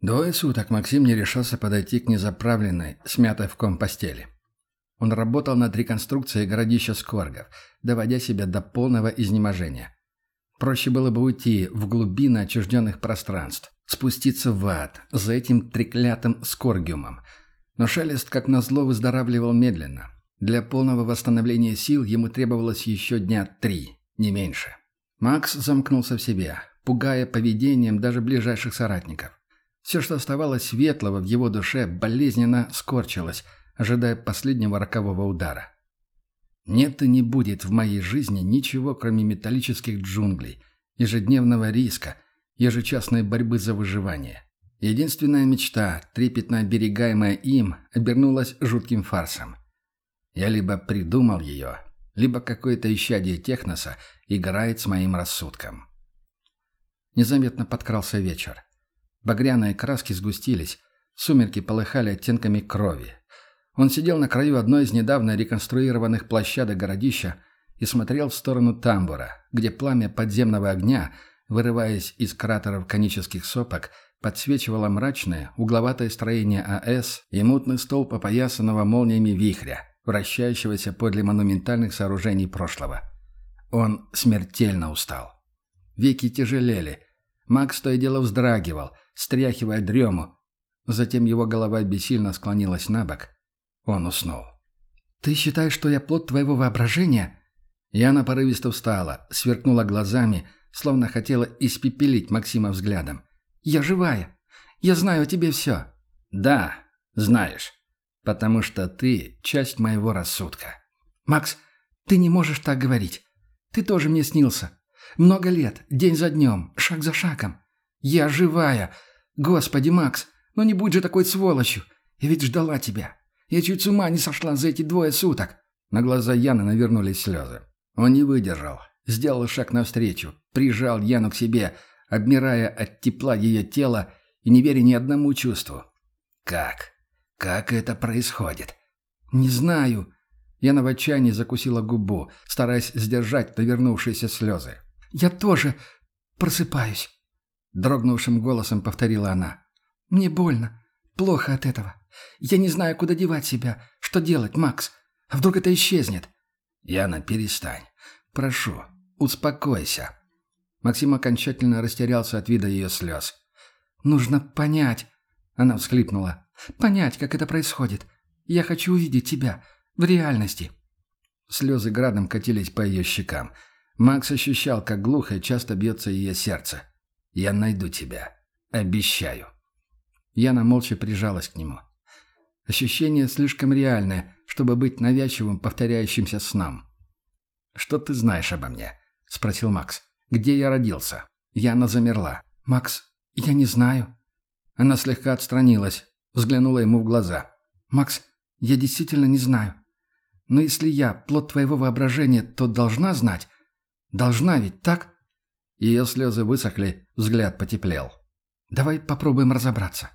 Двое суток Максим не решался подойти к незаправленной, смятой в ком постели. Он работал над реконструкцией городища Скоргов, доводя себя до полного изнеможения. Проще было бы уйти в глубины отчужденных пространств, спуститься в ад за этим треклятым Скоргиумом. Но Шелест, как назло, выздоравливал медленно. Для полного восстановления сил ему требовалось еще дня три, не меньше. Макс замкнулся в себе, пугая поведением даже ближайших соратников. Все, что оставалось светлого в его душе, болезненно скорчилось, ожидая последнего рокового удара. Нет и не будет в моей жизни ничего, кроме металлических джунглей, ежедневного риска, ежечасной борьбы за выживание. Единственная мечта, трепетно оберегаемая им, обернулась жутким фарсом. Я либо придумал ее, либо какое-то исчадие техноса играет с моим рассудком. Незаметно подкрался вечер. Багряные краски сгустились, сумерки полыхали оттенками крови. Он сидел на краю одной из недавно реконструированных площадок городища и смотрел в сторону тамбура, где пламя подземного огня, вырываясь из кратеров конических сопок, подсвечивало мрачное, угловатое строение АЭС и мутный столб опоясанного молниями вихря, вращающегося подле монументальных сооружений прошлого. Он смертельно устал. Веки тяжелели. Макс то и дело вздрагивал – стряхивая дрему. Затем его голова бессильно склонилась на бок. Он уснул. «Ты считаешь, что я плод твоего воображения?» Яна порывисто встала, сверкнула глазами, словно хотела испепелить Максима взглядом. «Я живая. Я знаю о тебе все». «Да, знаешь. Потому что ты — часть моего рассудка». «Макс, ты не можешь так говорить. Ты тоже мне снился. Много лет, день за днем, шаг за шагом. Я живая. Господи, Макс, ну не будь же такой сволочью. Я ведь ждала тебя. Я чуть с ума не сошла за эти двое суток. На глаза Яны навернулись слезы. Он не выдержал. Сделал шаг навстречу. Прижал Яну к себе, обмирая от тепла ее тела и не веря ни одному чувству. «Как? Как это происходит?» «Не знаю». Яна в отчаянии закусила губу, стараясь сдержать навернувшиеся слезы. «Я тоже просыпаюсь». Дрогнувшим голосом повторила она. «Мне больно. Плохо от этого. Я не знаю, куда девать себя. Что делать, Макс? А вдруг это исчезнет?» «Яна, перестань. Прошу, успокойся». Максим окончательно растерялся от вида ее слез. «Нужно понять...» Она всхлипнула. «Понять, как это происходит. Я хочу увидеть тебя. В реальности». Слезы градом катились по ее щекам. Макс ощущал, как глухо и часто бьется ее сердце. Я найду тебя. Обещаю». Яна молча прижалась к нему. Ощущение слишком реальное, чтобы быть навязчивым, повторяющимся сном. «Что ты знаешь обо мне?» — спросил Макс. «Где я родился?» Яна замерла. «Макс, я не знаю». Она слегка отстранилась, взглянула ему в глаза. «Макс, я действительно не знаю. Но если я плод твоего воображения, то должна знать. Должна ведь, так?» Ее слезы высохли, взгляд потеплел. «Давай попробуем разобраться».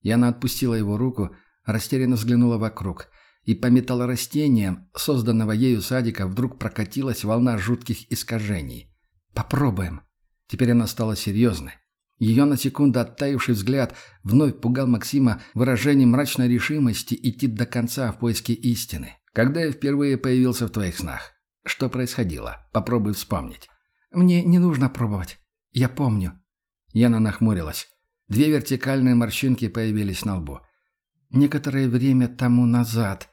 Яна отпустила его руку, растерянно взглянула вокруг, и по металлорастениям, созданного ею садика, вдруг прокатилась волна жутких искажений. «Попробуем». Теперь она стала серьезной. Ее на секунду оттаивший взгляд вновь пугал Максима выражением мрачной решимости идти до конца в поиске истины. «Когда я впервые появился в твоих снах? Что происходило? Попробуй вспомнить». Мне не нужно пробовать. Я помню». Яна нахмурилась. Две вертикальные морщинки появились на лбу. «Некоторое время тому назад...»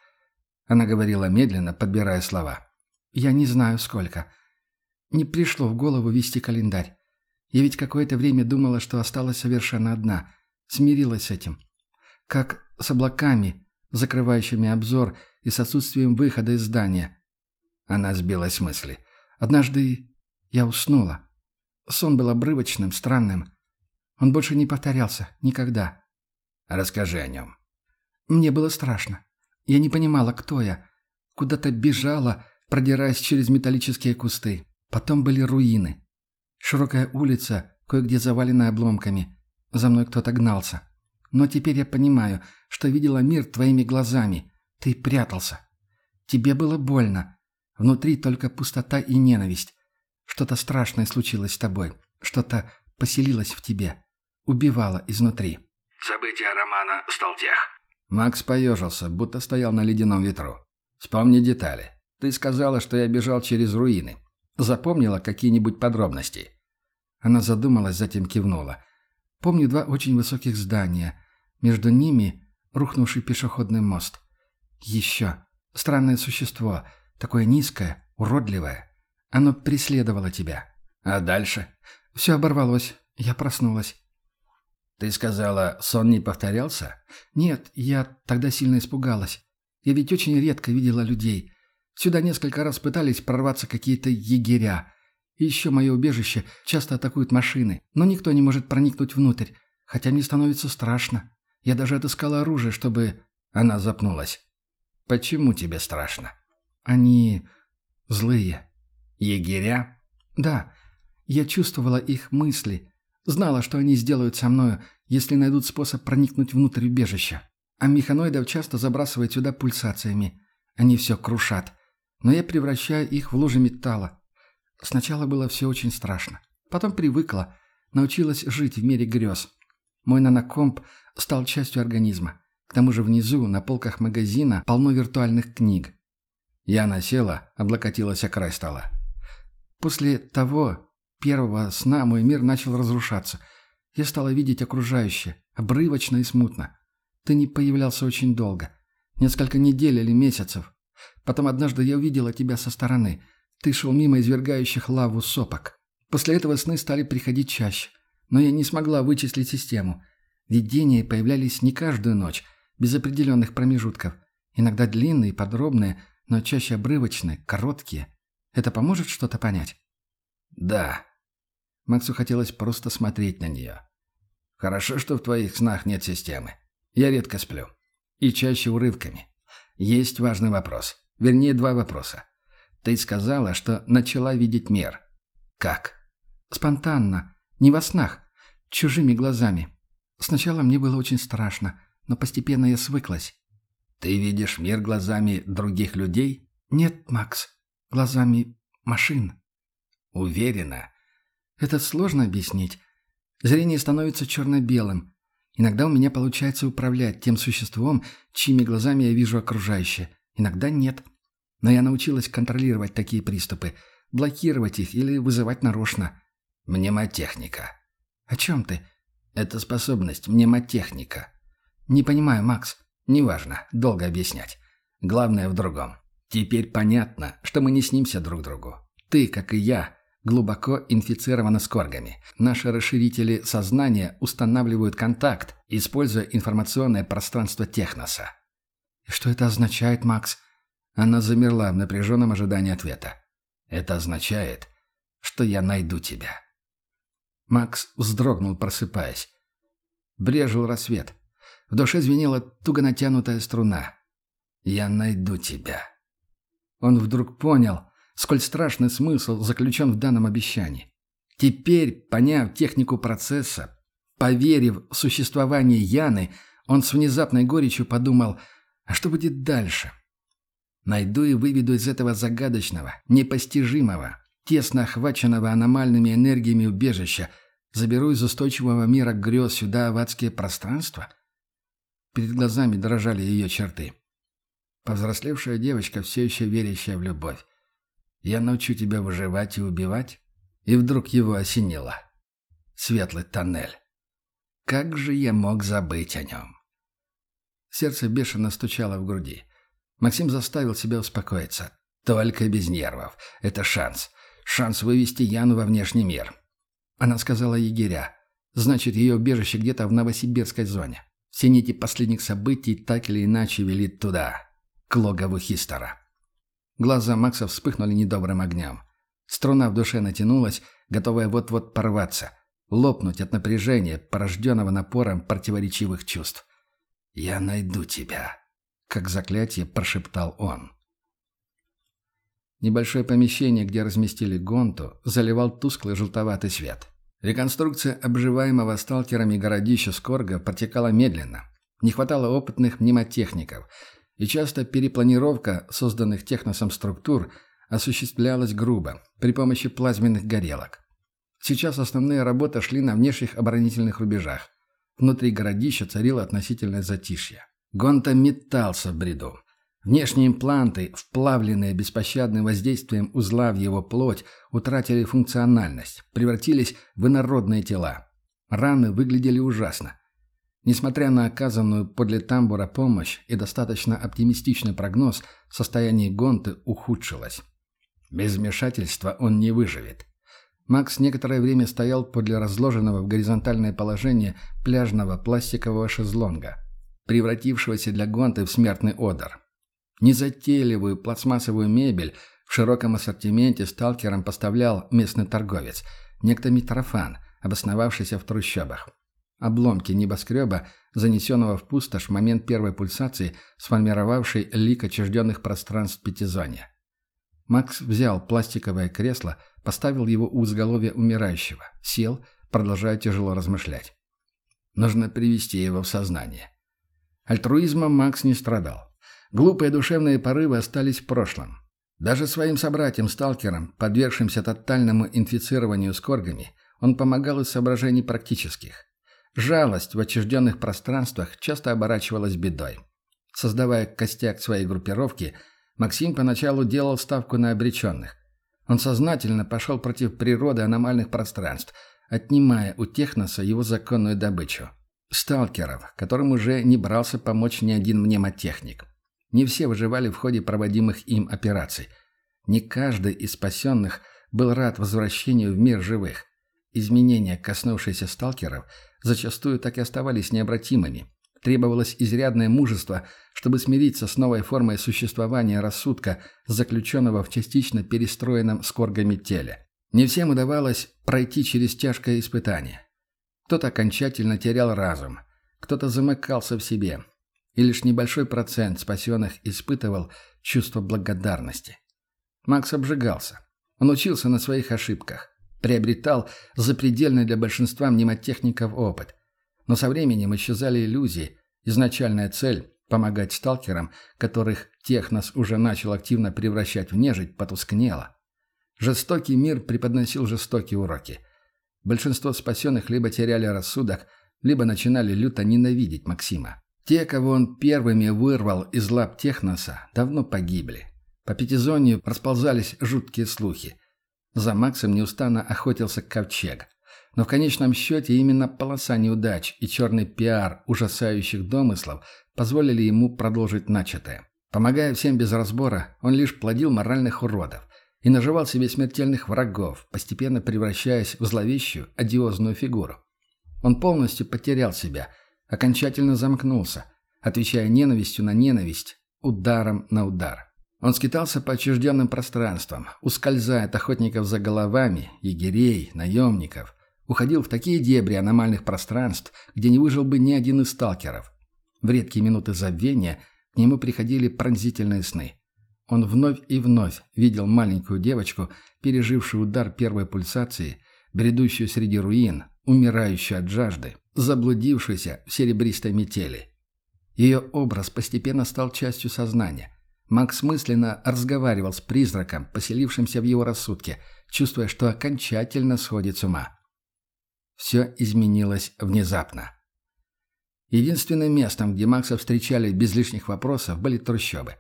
Она говорила медленно, подбирая слова. «Я не знаю, сколько. Не пришло в голову вести календарь. Я ведь какое-то время думала, что осталась совершенно одна. Смирилась с этим. Как с облаками, закрывающими обзор и с отсутствием выхода из здания». Она сбилась с мысли. «Однажды я уснула. Сон был обрывочным, странным. Он больше не повторялся. Никогда. Расскажи о нем. Мне было страшно. Я не понимала, кто я. Куда-то бежала, продираясь через металлические кусты. Потом были руины. Широкая улица, кое-где заваленная обломками. За мной кто-то гнался. Но теперь я понимаю, что видела мир твоими глазами. Ты прятался. Тебе было больно. Внутри только пустота и ненависть. Что-то страшное случилось с тобой. Что-то поселилось в тебе. убивала изнутри. События романа «Сталтех». Макс поежился, будто стоял на ледяном ветру. «Вспомни детали. Ты сказала, что я бежал через руины. Запомнила какие-нибудь подробности?» Она задумалась, затем кивнула. «Помню два очень высоких здания. Между ними рухнувший пешеходный мост. Еще. Странное существо. Такое низкое, уродливое. Оно преследовало тебя. А дальше? Все оборвалось. Я проснулась. Ты сказала, сон не повторялся? Нет, я тогда сильно испугалась. Я ведь очень редко видела людей. Сюда несколько раз пытались прорваться какие-то егеря. И еще мое убежище часто атакуют машины, но никто не может проникнуть внутрь, хотя мне становится страшно. Я даже отыскала оружие, чтобы...» Она запнулась. «Почему тебе страшно?» «Они... злые». «Егеря?» «Да. Я чувствовала их мысли. Знала, что они сделают со мною, если найдут способ проникнуть внутрь убежища. А механоидов часто забрасывают сюда пульсациями. Они все крушат. Но я превращаю их в лужи металла. Сначала было все очень страшно. Потом привыкла. Научилась жить в мире грез. Мой нанокомп стал частью организма. К тому же внизу, на полках магазина, полно виртуальных книг. Я насела, облокотилась о край стола. После того первого сна мой мир начал разрушаться. Я стала видеть окружающее, обрывочно и смутно. Ты не появлялся очень долго. Несколько недель или месяцев. Потом однажды я увидела тебя со стороны. Ты шел мимо извергающих лаву сопок. После этого сны стали приходить чаще. Но я не смогла вычислить систему. Видения появлялись не каждую ночь, без определенных промежутков. Иногда длинные, подробные, но чаще обрывочные, короткие. Это поможет что-то понять? Да. Максу хотелось просто смотреть на нее. Хорошо, что в твоих снах нет системы. Я редко сплю. И чаще урывками. Есть важный вопрос. Вернее, два вопроса. Ты сказала, что начала видеть мир. Как? Спонтанно. Не во снах. Чужими глазами. Сначала мне было очень страшно, но постепенно я свыклась. Ты видишь мир глазами других людей? Нет, Макс. Глазами машин. Уверена. Это сложно объяснить. Зрение становится черно-белым. Иногда у меня получается управлять тем существом, чьими глазами я вижу окружающее. Иногда нет. Но я научилась контролировать такие приступы, блокировать их или вызывать нарочно. Мнемотехника. О чем ты? Это способность мнемотехника. Не понимаю, Макс. Неважно, долго объяснять. Главное в другом. Теперь понятно, что мы не снимся друг другу. Ты, как и я, глубоко инфицированы скоргами. Наши расширители сознания устанавливают контакт, используя информационное пространство Техноса. Что это означает, Макс? Она замерла в напряженном ожидании ответа. Это означает, что я найду тебя. Макс вздрогнул, просыпаясь. Брежил рассвет. В душе звенела туго натянутая струна. «Я найду тебя». Он вдруг понял, сколь страшный смысл заключен в данном обещании. Теперь, поняв технику процесса, поверив в существование Яны, он с внезапной горечью подумал, а что будет дальше? Найду и выведу из этого загадочного, непостижимого, тесно охваченного аномальными энергиями убежища, заберу из устойчивого мира грез сюда в адские пространства? Перед глазами дрожали ее черты. Повзрослевшая девочка, все еще верящая в любовь. Я научу тебя выживать и убивать? И вдруг его осенило. Светлый тоннель. Как же я мог забыть о нем? Сердце бешено стучало в груди. Максим заставил себя успокоиться. Только без нервов. Это шанс. Шанс вывести Яну во внешний мир. Она сказала егеря. Значит, ее убежище где-то в Новосибирской зоне. Все нити последних событий так или иначе вели туда, к логову Хистера. Глаза Макса вспыхнули недобрым огнем. Струна в душе натянулась, готовая вот-вот порваться, лопнуть от напряжения, порожденного напором противоречивых чувств. «Я найду тебя», — как заклятие прошептал он. Небольшое помещение, где разместили гонту, заливал тусклый желтоватый свет. Реконструкция обживаемого сталкерами городища Скорга протекала медленно. Не хватало опытных мнемотехников, и часто перепланировка созданных техносом структур осуществлялась грубо, при помощи плазменных горелок. Сейчас основные работы шли на внешних оборонительных рубежах. Внутри городища царило относительное затишье. Гонта метался в бреду. Внешние импланты, вплавленные беспощадным воздействием узла в его плоть, утратили функциональность, превратились в инородные тела. Раны выглядели ужасно. Несмотря на оказанную подле тамбура помощь и достаточно оптимистичный прогноз, состояние Гонты ухудшилось. Без вмешательства он не выживет. Макс некоторое время стоял подле разложенного в горизонтальное положение пляжного пластикового шезлонга, превратившегося для Гонты в смертный одор. Незатейливую пластмассовую мебель в широком ассортименте сталкерам поставлял местный торговец, некто Митрофан, обосновавшийся в трущобах. Обломки небоскреба, занесенного в пустошь в момент первой пульсации, сформировавшей лик очужденных пространств пятизонья. Макс взял пластиковое кресло, поставил его у изголовья умирающего, сел, продолжая тяжело размышлять. Нужно привести его в сознание. Альтруизмом Макс не страдал. Глупые душевные порывы остались в прошлом. Даже своим собратьям-сталкерам, подвергшимся тотальному инфицированию скоргами, он помогал из соображений практических. Жалость в отчужденных пространствах часто оборачивалась бедой. Создавая костяк своей группировки, Максим поначалу делал ставку на обреченных. Он сознательно пошел против природы аномальных пространств, отнимая у Техноса его законную добычу. Сталкеров, которым уже не брался помочь ни один мнемотехник. Не все выживали в ходе проводимых им операций. Не каждый из спасенных был рад возвращению в мир живых. Изменения, коснувшиеся сталкеров, зачастую так и оставались необратимыми. Требовалось изрядное мужество, чтобы смириться с новой формой существования рассудка, заключенного в частично перестроенном скоргами теле. Не всем удавалось пройти через тяжкое испытание. Кто-то окончательно терял разум, кто-то замыкался в себе, и лишь небольшой процент спасенных испытывал чувство благодарности. Макс обжигался. Он учился на своих ошибках, приобретал запредельный для большинства мнемотехников опыт. Но со временем исчезали иллюзии, изначальная цель – помогать сталкерам, которых Технос уже начал активно превращать в нежить, потускнела. Жестокий мир преподносил жестокие уроки. Большинство спасенных либо теряли рассудок, либо начинали люто ненавидеть Максима. Те, кого он первыми вырвал из лап Техноса, давно погибли. По пятизонию расползались жуткие слухи. За Максом неустанно охотился Ковчег. Но в конечном счете именно полоса неудач и черный пиар ужасающих домыслов позволили ему продолжить начатое. Помогая всем без разбора, он лишь плодил моральных уродов и наживал себе смертельных врагов, постепенно превращаясь в зловещую, одиозную фигуру. Он полностью потерял себя – окончательно замкнулся, отвечая ненавистью на ненависть, ударом на удар. Он скитался по отчужденным пространствам, ускользая от охотников за головами, егерей, наемников, уходил в такие дебри аномальных пространств, где не выжил бы ни один из сталкеров. В редкие минуты забвения к нему приходили пронзительные сны. Он вновь и вновь видел маленькую девочку, пережившую удар первой пульсации, бредущую среди руин, умирающую от жажды, заблудившейся в серебристой метели. Ее образ постепенно стал частью сознания. Макс мысленно разговаривал с призраком, поселившимся в его рассудке, чувствуя, что окончательно сходит с ума. Все изменилось внезапно. Единственным местом, где Макса встречали без лишних вопросов, были трущобы.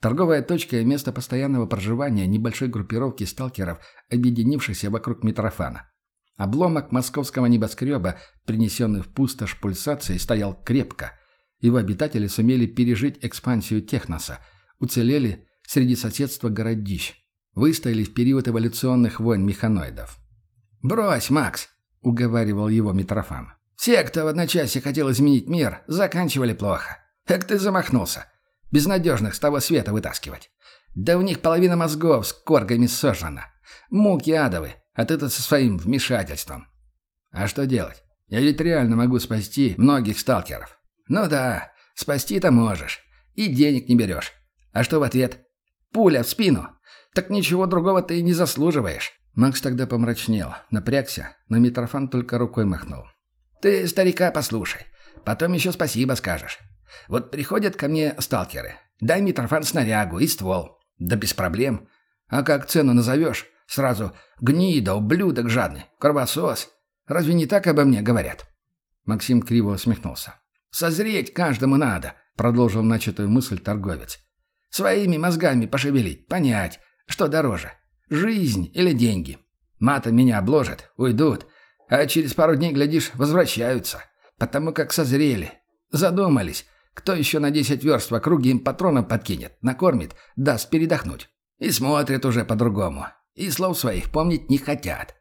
Торговая точка и место постоянного проживания небольшой группировки сталкеров, объединившихся вокруг Митрофана. Обломок московского небоскреба, принесенный в пустошь пульсации, стоял крепко. Его обитатели сумели пережить экспансию техноса, уцелели среди соседства городищ, выстояли в период эволюционных войн механоидов. «Брось, Макс!» — уговаривал его Митрофан. «Все, кто в одночасье хотел изменить мир, заканчивали плохо. Как ты замахнулся? Безнадежных с того света вытаскивать. Да у них половина мозгов с коргами сожжена. Муки адовы, а ты-то со своим вмешательством. А что делать? Я ведь реально могу спасти многих сталкеров. Ну да, спасти-то можешь. И денег не берешь. А что в ответ? Пуля в спину. Так ничего другого ты и не заслуживаешь. Макс тогда помрачнел, напрягся, но Митрофан только рукой махнул. «Ты старика послушай. Потом еще спасибо скажешь. Вот приходят ко мне сталкеры. Дай Митрофан снарягу и ствол. Да без проблем. А как цену назовешь, Сразу «гнида, ублюдок жадный, кровосос». Разве не так обо мне говорят?» Максим криво усмехнулся. «Созреть каждому надо», — продолжил начатую мысль торговец. «Своими мозгами пошевелить, понять, что дороже, жизнь или деньги. Мата меня обложат, уйдут, а через пару дней, глядишь, возвращаются, потому как созрели, задумались, кто еще на десять верст в округе им патронов подкинет, накормит, даст передохнуть. И смотрят уже по-другому, и слов своих помнить не хотят.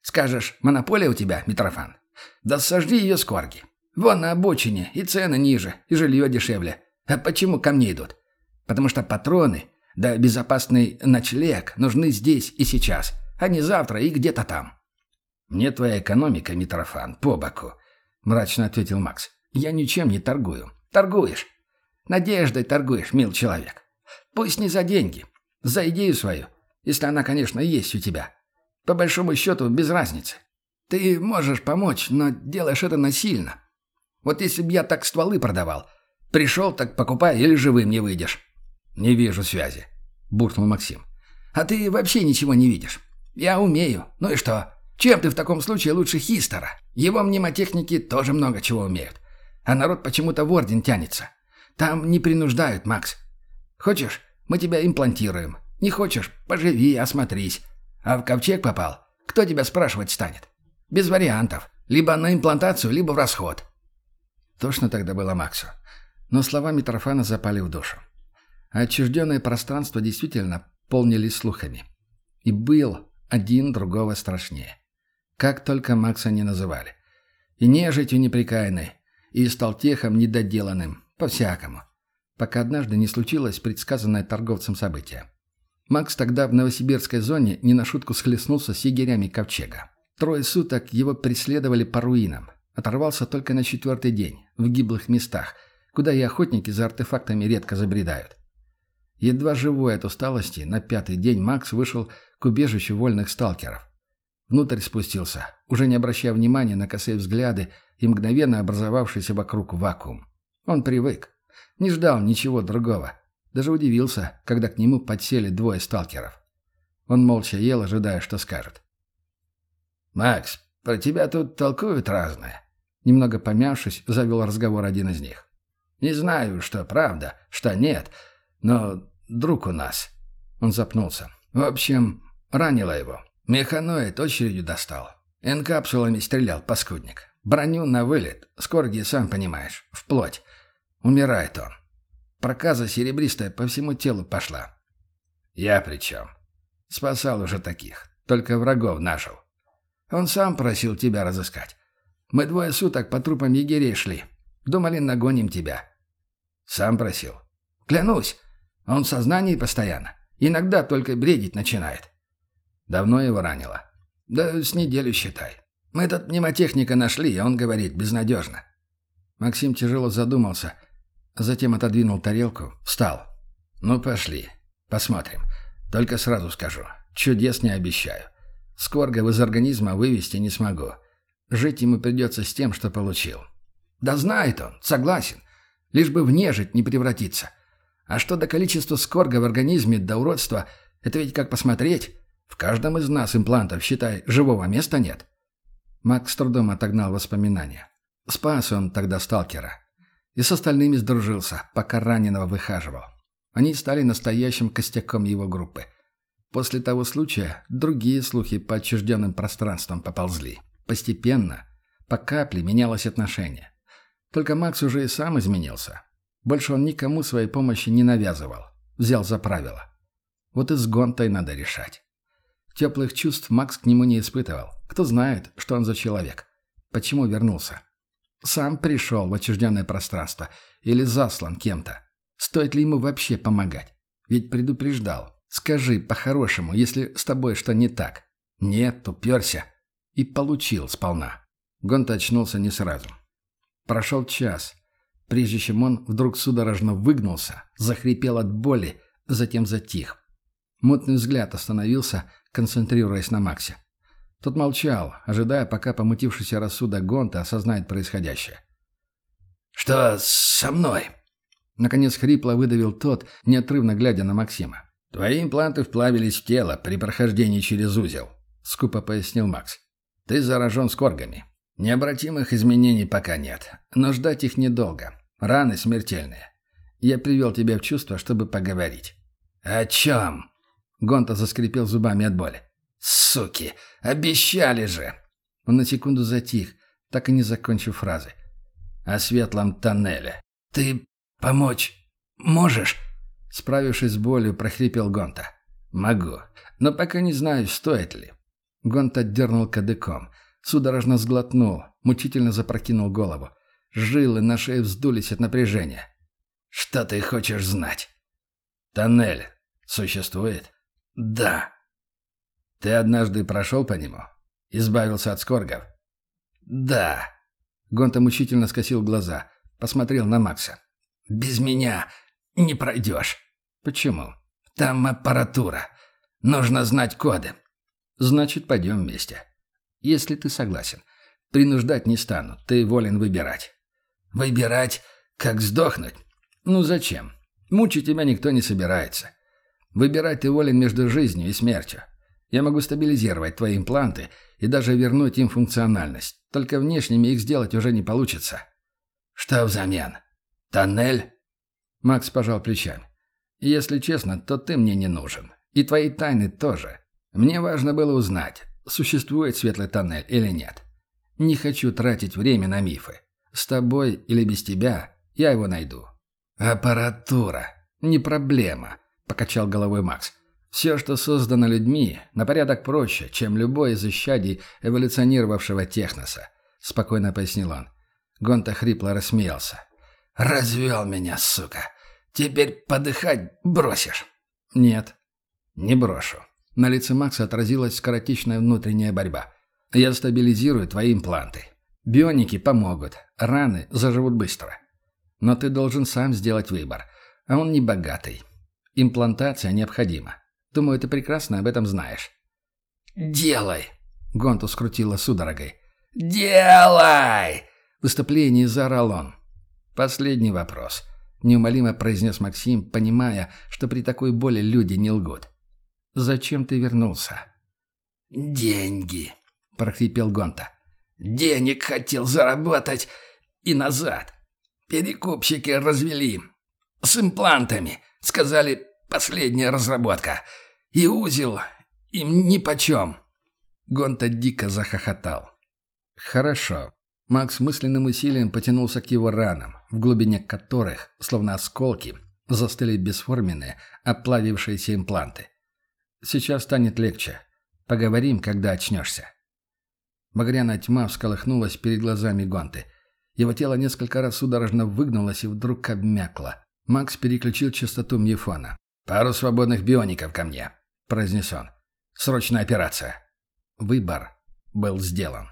Скажешь, монополия у тебя, Митрофан? Да сожди ее с. Вон на обочине, и цены ниже, и жилье дешевле. А почему ко мне идут? Потому что патроны, да безопасный ночлег нужны здесь и сейчас, а не завтра и где-то там. «Мне твоя экономика, Митрофан, по боку», — мрачно ответил Макс. «Я ничем не торгую». «Торгуешь. Надеждой торгуешь, мил человек. Пусть не за деньги. За идею свою, если она, конечно, есть у тебя. По большому счету, без разницы. Ты можешь помочь, но делаешь это насильно. Вот если бы я так стволы продавал, пришел, так покупай или живым не выйдешь». «Не вижу связи», — буркнул Максим. «А ты вообще ничего не видишь. Я умею. Ну и что? Чем ты в таком случае лучше Хистера? Его мнемотехники тоже много чего умеют. А народ почему-то в орден тянется. Там не принуждают, Макс. Хочешь, мы тебя имплантируем. Не хочешь, поживи, осмотрись. А в ковчег попал? Кто тебя спрашивать станет? Без вариантов. Либо на имплантацию, либо в расход. Тошно тогда было Максу. Но слова Митрофана запали в душу. Отчужденное пространство действительно полнились слухами. И был один другого страшнее. Как только Макса не называли. И нежитью неприкаянной, и сталтехом недоделанным, по-всякому. Пока однажды не случилось предсказанное торговцем событие. Макс тогда в новосибирской зоне не на шутку схлестнулся с егерями Ковчега. Трое суток его преследовали по руинам. Оторвался только на четвертый день, в гиблых местах, куда и охотники за артефактами редко забредают. Едва живой от усталости, на пятый день Макс вышел к убежищу вольных сталкеров. Внутрь спустился, уже не обращая внимания на косые взгляды и мгновенно образовавшийся вокруг вакуум. Он привык. Не ждал ничего другого. Даже удивился, когда к нему подсели двое сталкеров. Он молча ел, ожидая, что скажет. «Макс, про тебя тут толкуют разное». Немного помявшись, завел разговор один из них. «Не знаю, что правда, что нет, но друг у нас». Он запнулся. «В общем, ранило его. Механоид очередью достал. Энкапсулами стрелял, паскудник. Броню на вылет. Скорги, сам понимаешь. Вплоть. Умирает он. Проказа серебристая по всему телу пошла. Я при чем? Спасал уже таких. Только врагов нашел. Он сам просил тебя разыскать. Мы двое суток по трупам егерей шли. Думали, нагоним тебя. Сам просил. Клянусь. Он в сознании постоянно. Иногда только бредить начинает. Давно его ранило? Да с неделю считай. Мы тут мнемотехника нашли, а он говорит, безнадежно. Максим тяжело задумался, затем отодвинул тарелку, встал. Ну, пошли. Посмотрим. Только сразу скажу. Чудес не обещаю. Скоргов из организма вывести не смогу. Жить ему придется с тем, что получил. Да знает он, согласен. Лишь бы в нежить не превратиться. А что до количества скорга в организме, до уродства, это ведь как посмотреть. В каждом из нас имплантов, считай, живого места нет. Мак с трудом отогнал воспоминания. Спас он тогда сталкера. И с остальными сдружился, пока раненого выхаживал. Они стали настоящим костяком его группы. После того случая другие слухи по отчужденным пространствам поползли. Постепенно, по капле менялось отношение. Только Макс уже и сам изменился. Больше он никому своей помощи не навязывал. Взял за правило. Вот и с Гонтой надо решать. Теплых чувств Макс к нему не испытывал. Кто знает, что он за человек. Почему вернулся? Сам пришел в отчужденное пространство или заслан кем-то. Стоит ли ему вообще помогать? Ведь предупреждал. Скажи по-хорошему, если с тобой что не так. Нет, уперся. И получил сполна. Гонт очнулся не сразу. Прошел час, прежде чем он вдруг судорожно выгнулся, захрипел от боли, затем затих. Мутный взгляд остановился, концентрируясь на Максе. Тот молчал, ожидая, пока помутившийся рассудок Гонта осознает происходящее. «Что со мной?» Наконец хрипло выдавил тот, неотрывно глядя на Максима. «Твои импланты вплавились в тело при прохождении через узел», — скупо пояснил Макс. «Ты заражен скоргами. Необратимых изменений пока нет, но ждать их недолго. Раны смертельные. Я привел тебя в чувство, чтобы поговорить». «О чем?» — Гонта заскрипел зубами от боли. «Суки! Обещали же!» Он на секунду затих, так и не закончив фразы. «О светлом тоннеле. Ты помочь можешь?» Справившись с болью, прохрипел Гонта. «Могу, но пока не знаю, стоит ли». Гонта дернул кадыком, судорожно сглотнул, мучительно запрокинул голову. Жилы на шее вздулись от напряжения. «Что ты хочешь знать?» «Тоннель существует?» «Да». «Ты однажды прошел по нему? Избавился от скоргов?» «Да». Гонта мучительно скосил глаза, посмотрел на Макса. «Без меня не пройдешь». «Почему?» «Там аппаратура. Нужно знать коды». «Значит, пойдем вместе. Если ты согласен. Принуждать не стану. Ты волен выбирать». «Выбирать, как сдохнуть?» «Ну зачем? Мучить тебя никто не собирается. Выбирать ты волен между жизнью и смертью. Я могу стабилизировать твои импланты и даже вернуть им функциональность. Только внешними их сделать уже не получится». «Что взамен? Тоннель?» Макс пожал плечами. «Если честно, то ты мне не нужен. И твои тайны тоже. Мне важно было узнать, существует светлый тоннель или нет. Не хочу тратить время на мифы. С тобой или без тебя я его найду». «Аппаратура. Не проблема», — покачал головой Макс. «Все, что создано людьми, на порядок проще, чем любой из исчадий эволюционировавшего техноса», — спокойно пояснил он. Гонта хрипло рассмеялся. «Развел меня, сука. Теперь подыхать бросишь?» «Нет, не брошу». На лице Макса отразилась скоротечная внутренняя борьба. «Я стабилизирую твои импланты. Бионики помогут, раны заживут быстро. Но ты должен сам сделать выбор, а он не богатый. Имплантация необходима. Думаю, ты прекрасно об этом знаешь». «Делай!» — Гонту скрутила судорогой. «Делай!» — в выступлении заорал он. «Последний вопрос», — неумолимо произнес Максим, понимая, что при такой боли люди не лгут. «Зачем ты вернулся?» «Деньги», — прохрипел Гонта. «Денег хотел заработать и назад. Перекупщики развели. С имплантами. Сказали, последняя разработка. И узел им нипочем». Гонта дико захохотал. «Хорошо. Макс мысленным усилием потянулся к его ранам, в глубине которых, словно осколки, застыли бесформенные, оплавившиеся импланты. «Сейчас станет легче. Поговорим, когда очнешься». Багряная тьма всколыхнулась перед глазами Гонты. Его тело несколько раз судорожно выгнулось и вдруг обмякло. Макс переключил частоту мьефона. «Пару свободных биоников ко мне», — произнес он. «Срочная операция». Выбор был сделан.